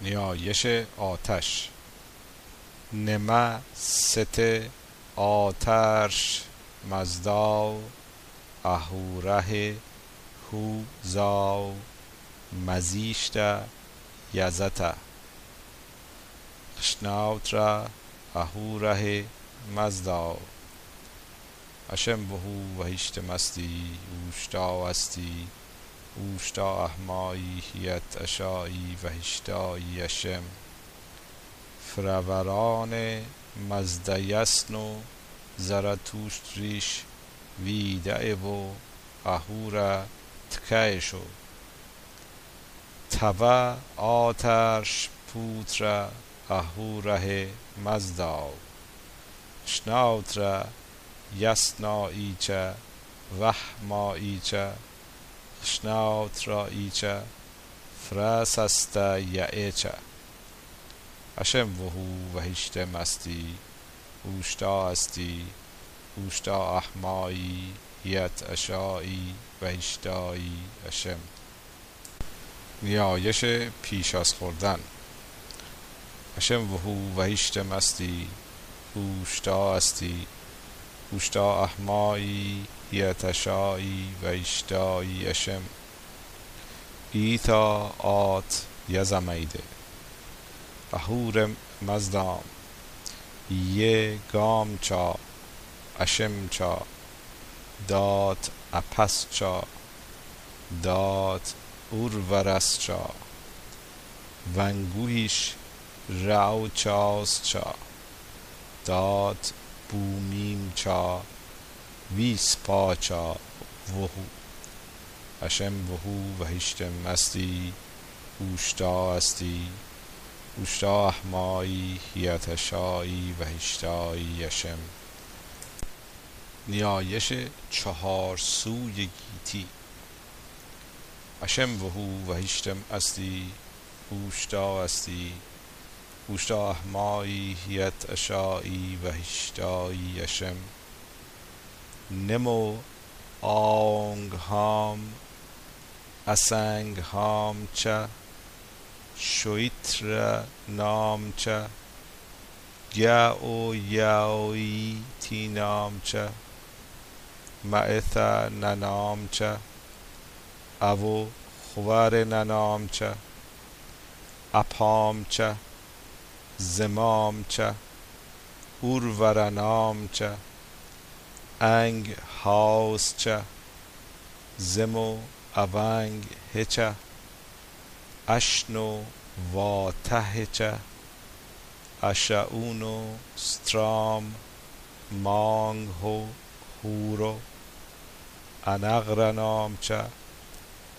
نیایش آتش. نمه ست آترش مزداو اهوره هو زاو مزیشت یزتا خشناوترا اهوره مزداو. اشم بهو وهیشت مستی اوشتا استی. اوشتا احمایی هیت اشایی وهشتایی اشم. فروران مزدیسنو زرتوشتریش ویدعه و اهورا تکایشو توا آترش پوترا اهوره مزداو. شناوترا یسناییچه وحماییچه خشناوتراییچه فراسستا یعیچه اشم وهو وهشتم استی اوشتا استی اوشتا احمایی هیت اشایی وهشتایی اشم نیایش پیش از خوردن اشم وهو وهشتم استی اوشتا استی اوشتا احمایی هیت اشایی وهشتایی اشم. ایتا آت یزمیده. اهور مزدام. یه گام چا اشم چا. دات اپس چا. دات اورورس چا. ونگوهیش راو چاس چا. دات بومیم چا. ویس پا چا وهو. اشم وهو وهشتم استی. اوشتا استی. اوشتا احمایی هیتشایی وهشتایی اشم. نیایش چهار سوی گیتی. اشم وهو وهشتم استی. اوشتا استی. اوشتا احمایی هیت اشایی وهشتایی اشم. نمو آنگ هام اسنگ هام چه شویتر نام چه گاو یاوی تی نام چه معثا ننام چه او خوار ننام چه اپام چه زمام چه اورورنام چه انگ هاوس چه زمو اونگ هچه اشنو واته چه اشعونو سترام مانگ هو هورو انغرنام چه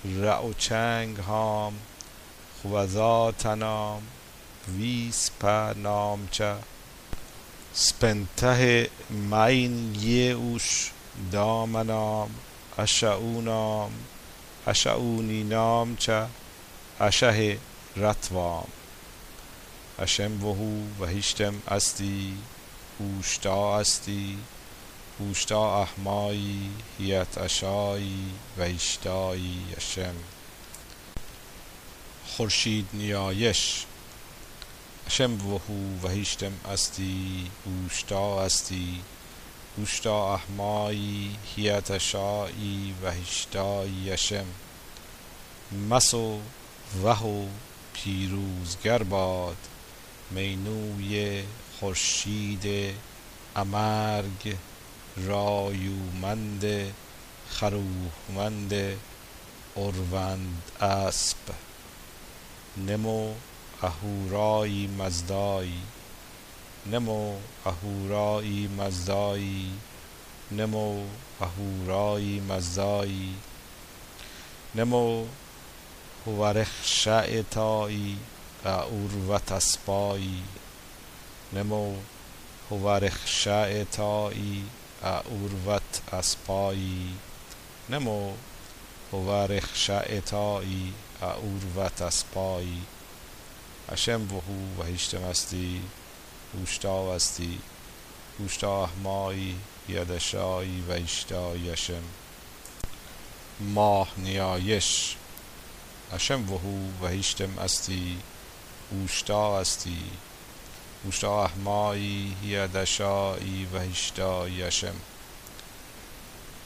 رعو چنگ هام خوزاتنام نام سپنته مین یه اوش دامنام اشعونام اشعونی نام چه؟ اشه رتوام. اشم وهو وهشتم استی اوشتا استی اوشتا احمایی هیت اشایی وهشتایی اشم. خورشید نیایش اشم وهو وهشتم استی اوشتا استی. اوشتا احمایی هیت اشایی وهشتایی اشم مسو وهو پیروزگر باد. مینوی خورشید امرگ رایومند خروهمند اروند اسب. نمو اهورایی مزدایی. نمو اهورایی مزدایی. نمو اهورایی مزدایی. نمو هورخشعتایی اروت اسپایی نمو هورخشعتایی اروت اسپایی نمو هورخشعتایی اروت اسپایی اشم وهو وهشتم استی اوشتا استی اوشتا احمایی یدشایی ویشتایی اشم ماه نیایش اشم وهو وهشتم استی اوشتا استی اوشتا احمایی یدشایی و هشتایی اشم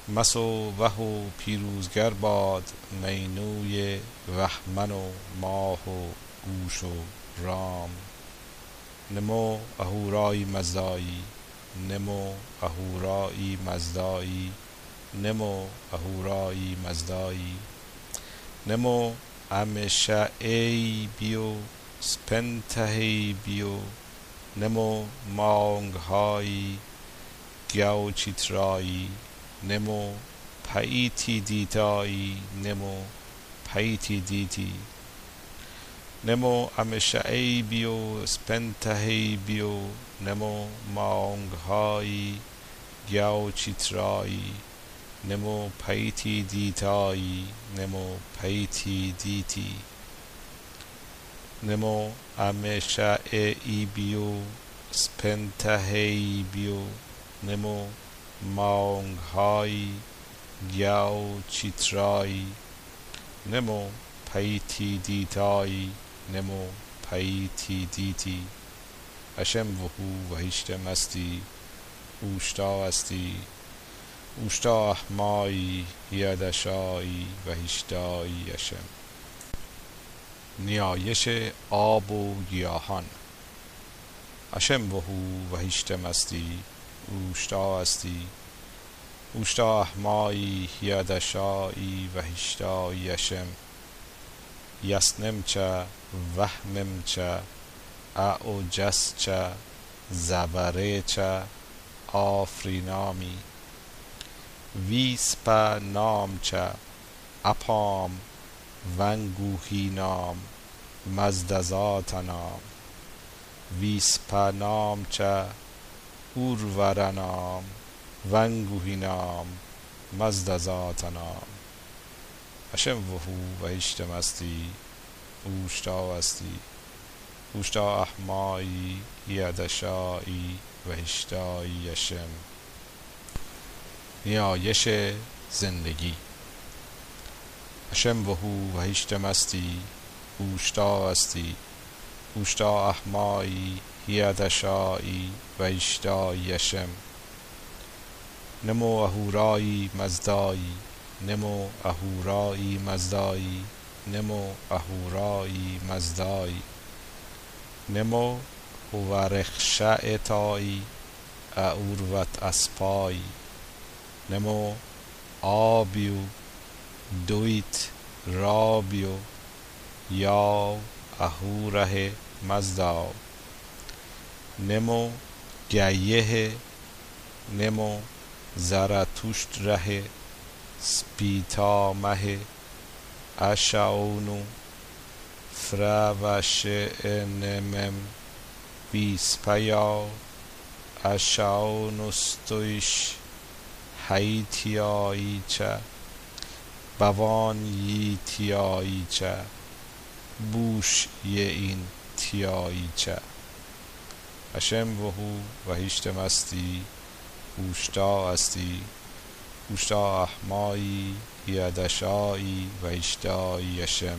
مسو وهو پیروزگر باد مینوی وهمن و ماه و گوش و رام. نمو اهورایی مزدایی. نمو اهورایی مزدایی. نمو اهورایی مزدایی. نمو امشه ای بیو سپنتهی بیو نمو مانگ های گیاو چیترایی نمو پایتی دیتایی. نمو پایتی دیتی نمو امشه بیو سپنتهی بیو نمو مانگ های گیاو چیترایی نمو پایتی دیتایی نمو پایتی دیتی نمو امشه ای بیو سپنتهی بیو نمو نمو نمو پایتی دیتی اشم وهو و هیشتم استی اوشتا استی. اوشتا احمایی یدشایی و هیشتایی اشم نیایش آب و گیاهان. اشم وهو و هیشتم استی اوشتا استی. اوشتا احمایی یدشایی و هیشتایی اشم یسنمچه وهممچه اعجسچه زبرهچه آفرینامی. ویسپا نامچه اپام ونگوهی نام مزدزاتنام ویسپا نامچه اورورنام ونگوهی نام مزدزاتنام اشم وهو و استی. اوشتا استی اوشتا احمایی یدشایی و هشتایی اشم نیایش زندگی. اشم وهو و هیشتم استی اوشتا استی اوشتا احمایی یدشایی و هشتایی اشم نمو اهورایی مزدایی. نمو اهورایی مزدایی. نمو اهورایی مزدایی نمو هورخشعتایی اوروت اسپایی نمو آبیو دویت رابیو یاو اهوره مزداو نمو گیه نمو زرتوشت ره سپیتامه اشاونو فروشنمم ویسپیا اشاونستویش هیتیاییچه بوانیتیاییچه بوش یه این تیاییچه اشم وهو و هیشتم استی اوشتا استی اوشتا احمایی یدشایی و هشتایی اشم